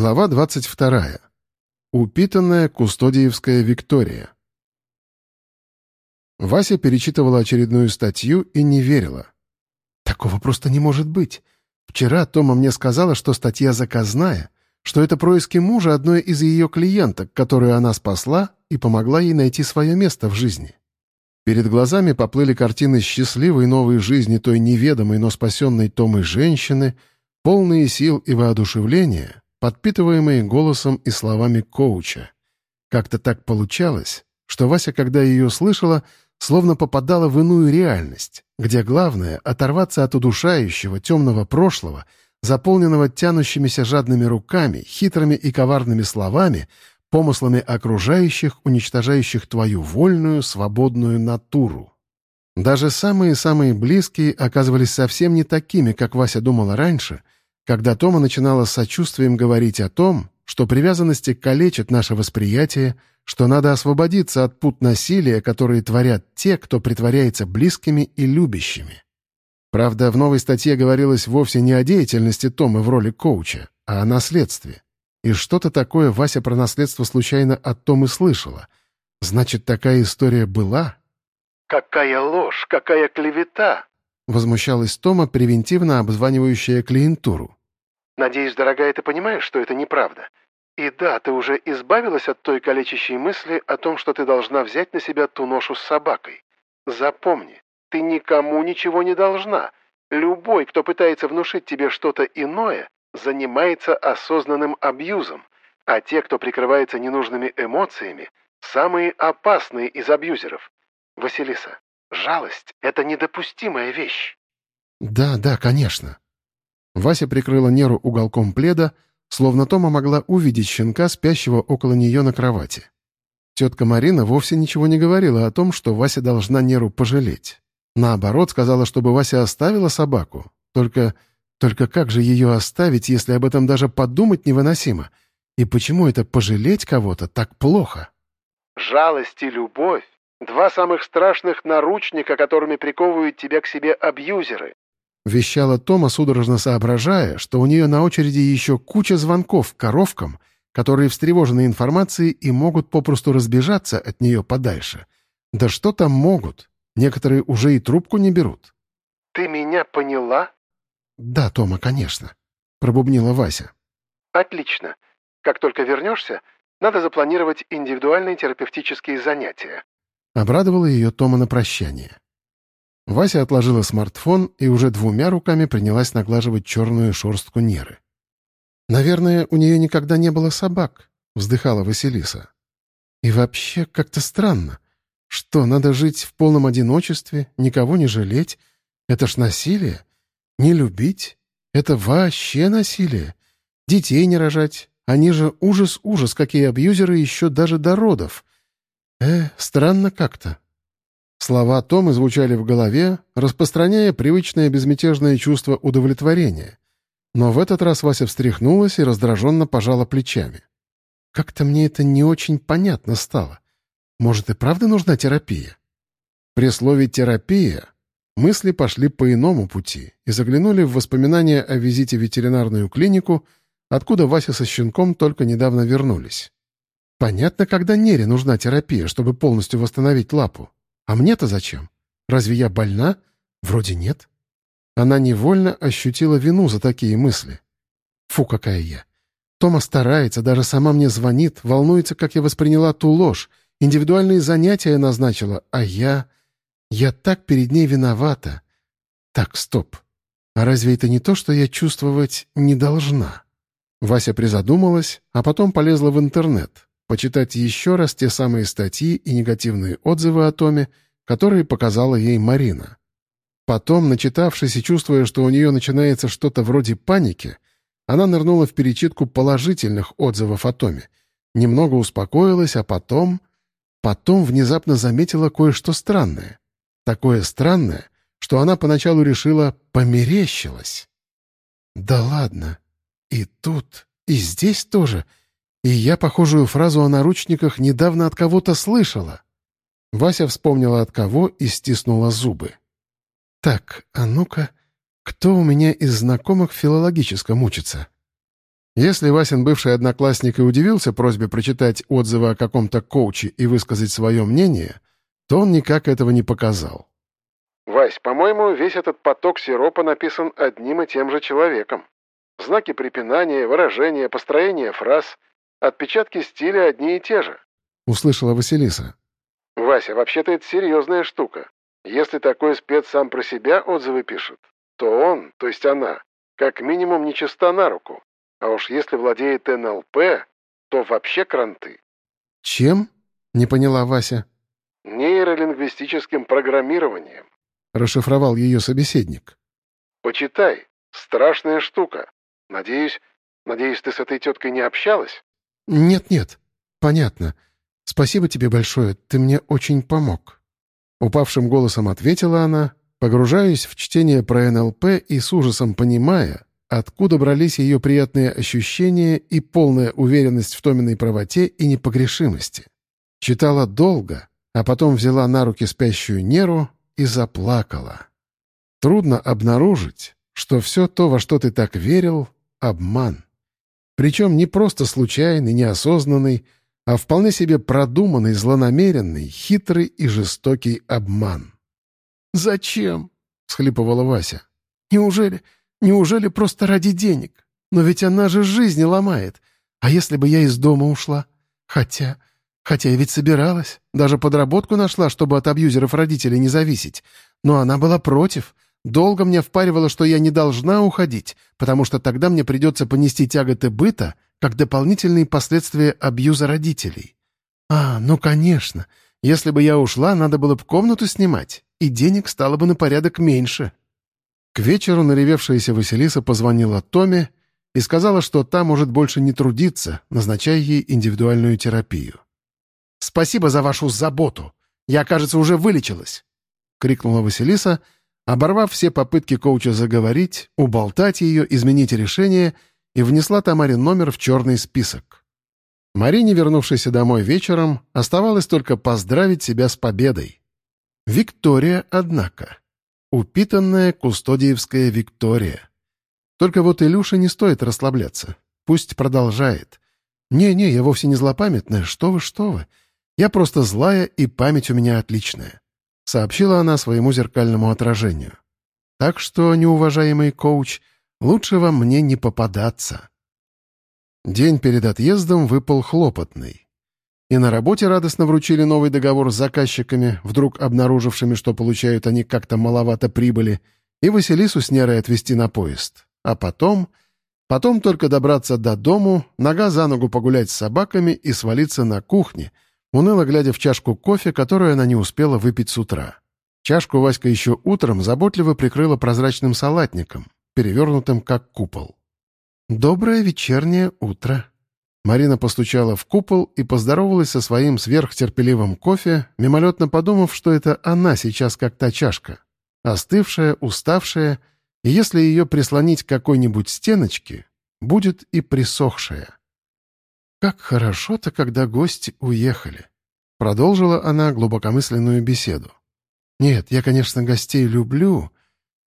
Глава 22. Упитанная кустодиевская Виктория. Вася перечитывала очередную статью и не верила. «Такого просто не может быть. Вчера Тома мне сказала, что статья заказная, что это происки мужа одной из ее клиенток, которую она спасла и помогла ей найти свое место в жизни». Перед глазами поплыли картины счастливой новой жизни той неведомой, но спасенной Томой женщины, полные сил и воодушевления, подпитываемые голосом и словами коуча. Как-то так получалось, что Вася, когда ее слышала, словно попадала в иную реальность, где главное — оторваться от удушающего темного прошлого, заполненного тянущимися жадными руками, хитрыми и коварными словами, помыслами окружающих, уничтожающих твою вольную, свободную натуру. Даже самые-самые близкие оказывались совсем не такими, как Вася думала раньше — когда Тома начинала с сочувствием говорить о том, что привязанности калечат наше восприятие, что надо освободиться от пут насилия, которые творят те, кто притворяется близкими и любящими. Правда, в новой статье говорилось вовсе не о деятельности Томы в роли коуча, а о наследстве. И что-то такое Вася про наследство случайно от Томы слышала. Значит, такая история была? «Какая ложь! Какая клевета!» Возмущалась Тома, превентивно обзванивающая клиентуру. «Надеюсь, дорогая, ты понимаешь, что это неправда. И да, ты уже избавилась от той калечащей мысли о том, что ты должна взять на себя ту ношу с собакой. Запомни, ты никому ничего не должна. Любой, кто пытается внушить тебе что-то иное, занимается осознанным абьюзом, а те, кто прикрывается ненужными эмоциями, самые опасные из абьюзеров. Василиса, Жалость — это недопустимая вещь. Да, да, конечно. Вася прикрыла Неру уголком пледа, словно Тома могла увидеть щенка, спящего около нее на кровати. Тетка Марина вовсе ничего не говорила о том, что Вася должна Неру пожалеть. Наоборот, сказала, чтобы Вася оставила собаку. Только... только как же ее оставить, если об этом даже подумать невыносимо? И почему это пожалеть кого-то так плохо? Жалость и любовь Два самых страшных наручника, которыми приковывают тебя к себе абьюзеры. Вещала Тома, судорожно соображая, что у нее на очереди еще куча звонков коровкам, которые встревожены информацией и могут попросту разбежаться от нее подальше. Да что там могут? Некоторые уже и трубку не берут. «Ты меня поняла?» «Да, Тома, конечно», — пробубнила Вася. «Отлично. Как только вернешься, надо запланировать индивидуальные терапевтические занятия. Обрадовала ее Тома на прощание. Вася отложила смартфон и уже двумя руками принялась наглаживать черную шорстку Неры. «Наверное, у нее никогда не было собак», — вздыхала Василиса. «И вообще как-то странно. Что, надо жить в полном одиночестве, никого не жалеть? Это ж насилие. Не любить — это вообще насилие. Детей не рожать. Они же ужас-ужас, какие абьюзеры еще даже до родов. «Э, странно как-то». Слова Тома звучали в голове, распространяя привычное безмятежное чувство удовлетворения. Но в этот раз Вася встряхнулась и раздраженно пожала плечами. «Как-то мне это не очень понятно стало. Может, и правда нужна терапия?» При слове «терапия» мысли пошли по иному пути и заглянули в воспоминания о визите в ветеринарную клинику, откуда Вася со щенком только недавно вернулись. Понятно, когда Нере нужна терапия, чтобы полностью восстановить лапу. А мне-то зачем? Разве я больна? Вроде нет. Она невольно ощутила вину за такие мысли. Фу, какая я. Тома старается, даже сама мне звонит, волнуется, как я восприняла ту ложь. Индивидуальные занятия назначила, а я... Я так перед ней виновата. Так, стоп. А разве это не то, что я чувствовать не должна? Вася призадумалась, а потом полезла в интернет, почитать еще раз те самые статьи и негативные отзывы о Томе, которые показала ей Марина. Потом, начитавшись и чувствуя, что у нее начинается что-то вроде паники, она нырнула в перечитку положительных отзывов о Томе, немного успокоилась, а потом... Потом внезапно заметила кое-что странное. Такое странное, что она поначалу решила «померещилась». «Да ладно. И тут, и здесь тоже», и я похожую фразу о наручниках недавно от кого-то слышала. Вася вспомнила от кого и стиснула зубы. «Так, а ну-ка, кто у меня из знакомых филологическом учится?» Если Васин бывший одноклассник и удивился просьбе прочитать отзывы о каком-то коуче и высказать свое мнение, то он никак этого не показал. «Вась, по-моему, весь этот поток сиропа написан одним и тем же человеком. Знаки препинания, выражения, построение фраз, отпечатки стиля одни и те же», — услышала Василиса. «Вася, вообще-то это серьезная штука. Если такой спец сам про себя отзывы пишет, то он, то есть она, как минимум нечиста на руку. А уж если владеет НЛП, то вообще кранты. «Чем?» — не поняла Вася. «Нейролингвистическим программированием», — расшифровал ее собеседник. «Почитай. Страшная штука. Надеюсь, надеюсь, ты с этой теткой не общалась?» «Нет-нет. Понятно. Спасибо тебе большое. Ты мне очень помог». Упавшим голосом ответила она, погружаясь в чтение про НЛП и с ужасом понимая, Откуда брались ее приятные ощущения и полная уверенность в Томиной правоте и непогрешимости? Читала долго, а потом взяла на руки спящую Неру и заплакала. Трудно обнаружить, что все то, во что ты так верил, — обман. Причем не просто случайный, неосознанный, а вполне себе продуманный, злонамеренный, хитрый и жестокий обман. «Зачем?» — всхлипывала Вася. «Неужели...» Неужели просто ради денег? Но ведь она же жизни ломает. А если бы я из дома ушла? Хотя... Хотя я ведь собиралась. Даже подработку нашла, чтобы от абьюзеров родителей не зависеть. Но она была против. Долго мне впаривала, что я не должна уходить, потому что тогда мне придется понести тяготы быта как дополнительные последствия абьюза родителей. А, ну конечно. Если бы я ушла, надо было бы комнату снимать, и денег стало бы на порядок меньше. К вечеру наревевшаяся Василиса позвонила Томе и сказала, что та может больше не трудиться, назначая ей индивидуальную терапию. «Спасибо за вашу заботу! Я, кажется, уже вылечилась!» — крикнула Василиса, оборвав все попытки коуча заговорить, уболтать ее, изменить решение, и внесла Тамаре номер в черный список. Марине, вернувшейся домой вечером, оставалось только поздравить себя с победой. Виктория, однако. Упитанная кустодиевская Виктория. Только вот Илюша не стоит расслабляться. Пусть продолжает. «Не-не, я вовсе не злопамятная. Что вы, что вы. Я просто злая, и память у меня отличная», — сообщила она своему зеркальному отражению. «Так что, неуважаемый коуч, лучше вам мне не попадаться». День перед отъездом выпал хлопотный. И на работе радостно вручили новый договор с заказчиками, вдруг обнаружившими, что получают они как-то маловато прибыли, и Василису с Нерой отвезти на поезд. А потом... Потом только добраться до дому, нога за ногу погулять с собаками и свалиться на кухне, уныло глядя в чашку кофе, которую она не успела выпить с утра. Чашку Васька еще утром заботливо прикрыла прозрачным салатником, перевернутым как купол. «Доброе вечернее утро», Марина постучала в купол и поздоровалась со своим сверхтерпеливым кофе, мимолетно подумав, что это она сейчас как та чашка. Остывшая, уставшая, и если ее прислонить к какой-нибудь стеночке, будет и присохшая. «Как хорошо-то, когда гости уехали», — продолжила она глубокомысленную беседу. «Нет, я, конечно, гостей люблю,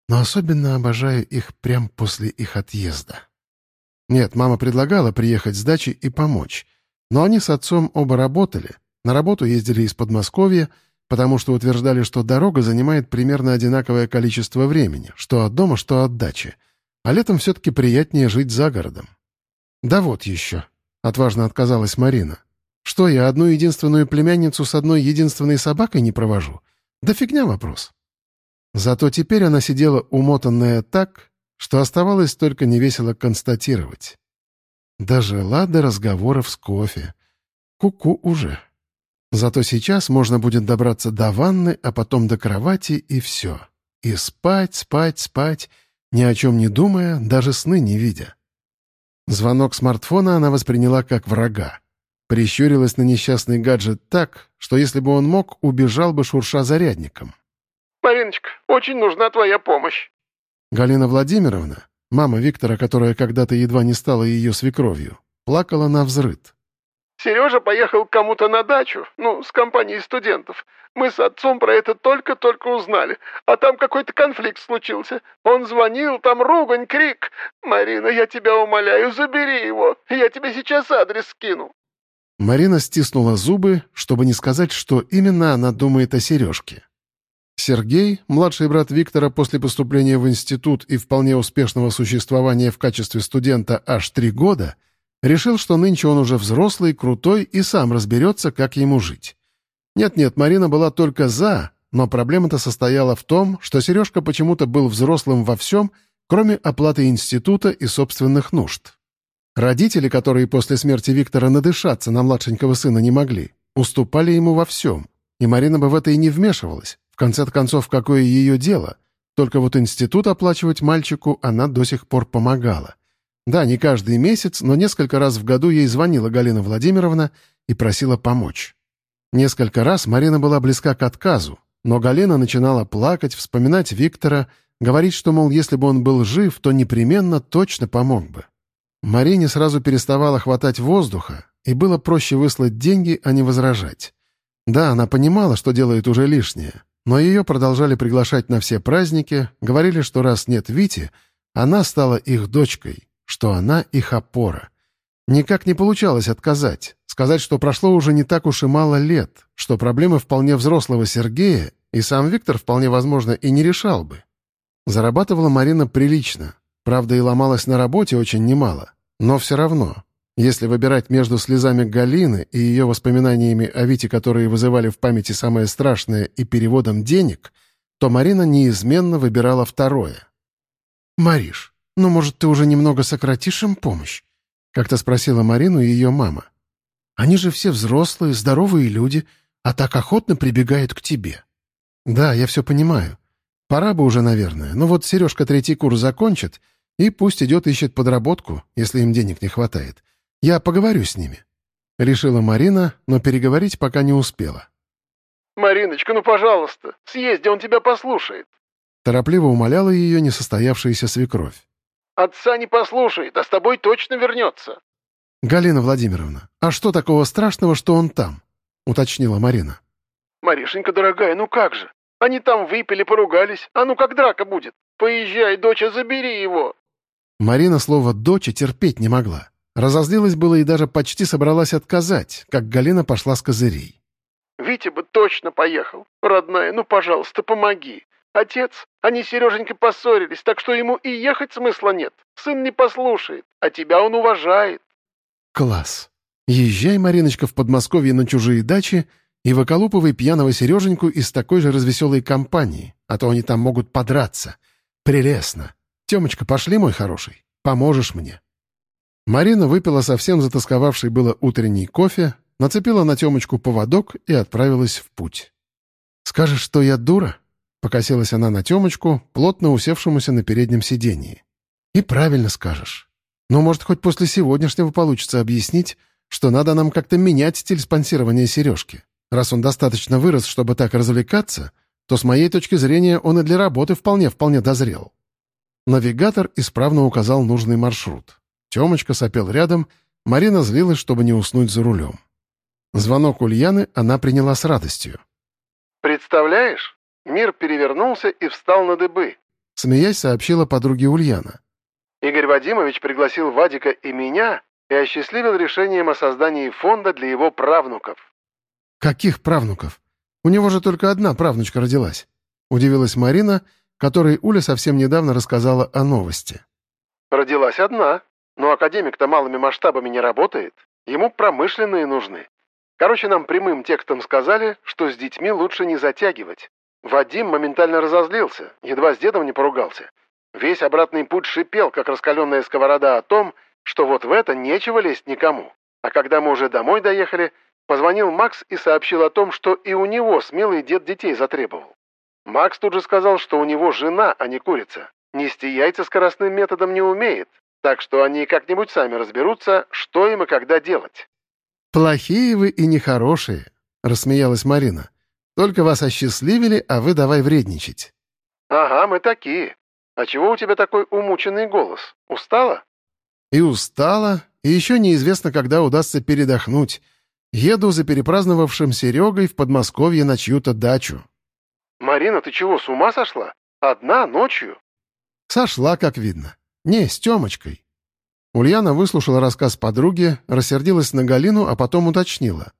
но особенно обожаю их прямо после их отъезда». Нет, мама предлагала приехать с дачи и помочь. Но они с отцом оба работали. На работу ездили из Подмосковья, потому что утверждали, что дорога занимает примерно одинаковое количество времени, что от дома, что от дачи. А летом все-таки приятнее жить за городом. «Да вот еще», — отважно отказалась Марина. «Что, я одну единственную племянницу с одной единственной собакой не провожу? Да фигня вопрос». Зато теперь она сидела умотанная так, что оставалось только невесело констатировать. Дожила до разговоров с кофе. Ку-ку уже. Зато сейчас можно будет добраться до ванны, а потом до кровати, и все. И спать, спать, спать, ни о чем не думая, даже сны не видя. Звонок смартфона она восприняла как врага. Прищурилась на несчастный гаджет так, что если бы он мог, убежал бы шурша зарядником. «Мариночка, очень нужна твоя помощь». Галина Владимировна, мама Виктора, которая когда-то едва не стала ее свекровью, плакала на взрыд. Сережа поехал к кому-то на дачу, ну, с компанией студентов. Мы с отцом про это только-только узнали, а там какой-то конфликт случился. Он звонил, там ругань, крик. Марина, я тебя умоляю, забери его, я тебе сейчас адрес скину». Марина стиснула зубы, чтобы не сказать, что именно она думает о Сережке. Сергей, младший брат Виктора после поступления в институт и вполне успешного существования в качестве студента аж три года, решил, что нынче он уже взрослый, крутой и сам разберется, как ему жить. Нет-нет, Марина была только «за», но проблема-то состояла в том, что Сережка почему-то был взрослым во всем, кроме оплаты института и собственных нужд. Родители, которые после смерти Виктора надышаться на младшенького сына не могли, уступали ему во всем, и Марина бы в это и не вмешивалась, конце концов, какое ее дело? Только вот институт оплачивать мальчику она до сих пор помогала. Да, не каждый месяц, но несколько раз в году ей звонила Галина Владимировна и просила помочь. Несколько раз Марина была близка к отказу, но Галина начинала плакать, вспоминать Виктора, говорить, что, мол, если бы он был жив, то непременно точно помог бы. Марине сразу переставала хватать воздуха, и было проще выслать деньги, а не возражать. Да, она понимала, что делает уже лишнее, но ее продолжали приглашать на все праздники, говорили, что раз нет Вити, она стала их дочкой, что она их опора. Никак не получалось отказать, сказать, что прошло уже не так уж и мало лет, что проблемы вполне взрослого Сергея и сам Виктор вполне возможно и не решал бы. Зарабатывала Марина прилично, правда и ломалась на работе очень немало, но все равно если выбирать между слезами Галины и ее воспоминаниями о Вите, которые вызывали в памяти самое страшное, и переводом денег, то Марина неизменно выбирала второе. «Мариш, ну, может, ты уже немного сократишь им помощь?» — как-то спросила Марину ее мама. «Они же все взрослые, здоровые люди, а так охотно прибегают к тебе». «Да, я все понимаю. Пора бы уже, наверное. Но вот Сережка третий курс закончит, и пусть идет ищет подработку, если им денег не хватает. Я поговорю с ними». Решила Марина, но переговорить пока не успела. «Мариночка, ну пожалуйста, съезди, он тебя послушает». Торопливо умоляла ее несостоявшаяся свекровь. «Отца не послушает, а с тобой точно вернется». «Галина Владимировна, а что такого страшного, что он там?» — уточнила Марина. «Маришенька, дорогая, ну как же? Они там выпили, поругались. А ну как драка будет? Поезжай, доча, забери его!» Марина слово «доча» терпеть не могла. Разозлилась было и даже почти собралась отказать, как Галина пошла с козырей. «Витя бы точно поехал. Родная, ну, пожалуйста, помоги. Отец, они с Сереженькой поссорились, так что ему и ехать смысла нет. Сын не послушает, а тебя он уважает». «Класс. Езжай, Мариночка, в Подмосковье на чужие дачи и выколупывай пьяного Сереженьку из такой же развеселой компании, а то они там могут подраться. Прелестно. Темочка, пошли, мой хороший, поможешь мне». Марина выпила совсем затасковавший было утренний кофе, нацепила на Темочку поводок и отправилась в путь. «Скажешь, что я дура?» — покосилась она на Темочку, плотно усевшемуся на переднем сидении. «И правильно скажешь. Но, может, хоть после сегодняшнего получится объяснить, что надо нам как-то менять стиль спонсирования Сережки. Раз он достаточно вырос, чтобы так развлекаться, то, с моей точки зрения, он и для работы вполне-вполне дозрел». Навигатор исправно указал нужный маршрут. Темочка сопел рядом, Марина злилась, чтобы не уснуть за рулем. Звонок Ульяны она приняла с радостью. «Представляешь, мир перевернулся и встал на дыбы», — смеясь сообщила подруге Ульяна. «Игорь Вадимович пригласил Вадика и меня и осчастливил решением о создании фонда для его правнуков». «Каких правнуков? У него же только одна правнучка родилась», — удивилась Марина, которой Уля совсем недавно рассказала о новости. «Родилась одна», но академик-то малыми масштабами не работает. Ему промышленные нужны. Короче, нам прямым текстом сказали, что с детьми лучше не затягивать. Вадим моментально разозлился, едва с дедом не поругался. Весь обратный путь шипел, как раскаленная сковорода о том, что вот в это нечего лезть никому. А когда мы уже домой доехали, позвонил Макс и сообщил о том, что и у него смелый дед детей затребовал. Макс тут же сказал, что у него жена, а не курица. Нести яйца скоростным методом не умеет, так что они как-нибудь сами разберутся, что им и когда делать». «Плохие вы и нехорошие», — рассмеялась Марина. «Только вас осчастливили, а вы давай вредничать». «Ага, мы такие. А чего у тебя такой умученный голос? Устала?» «И устала, и еще неизвестно, когда удастся передохнуть. Еду за перепраздновавшим Серегой в Подмосковье на чью-то дачу. «Марина, ты чего, с ума сошла? Одна, ночью?» Сошла, как видно. Не, с Тёмочкой. Ульяна выслушала рассказ подруги, рассердилась на Галину, а потом уточнила.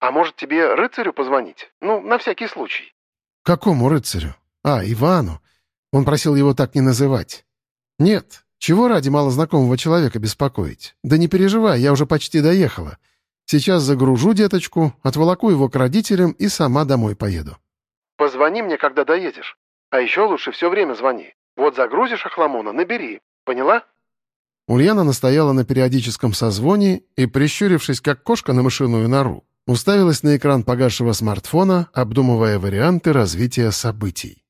«А может, тебе рыцарю позвонить? Ну, на всякий случай». «Какому рыцарю? А, Ивану. Он просил его так не называть. Нет, чего ради малознакомого человека беспокоить? Да не переживай, я уже почти доехала. Сейчас загружу деточку, отволоку его к родителям и сама домой поеду». «Позвони мне, когда доедешь. А еще лучше все время звони. Вот загрузишь Ахламона, набери. Поняла?» Ульяна настояла на периодическом созвоне и, прищурившись, как кошка на мышиную нору, уставилась на экран погасшего смартфона, обдумывая варианты развития событий.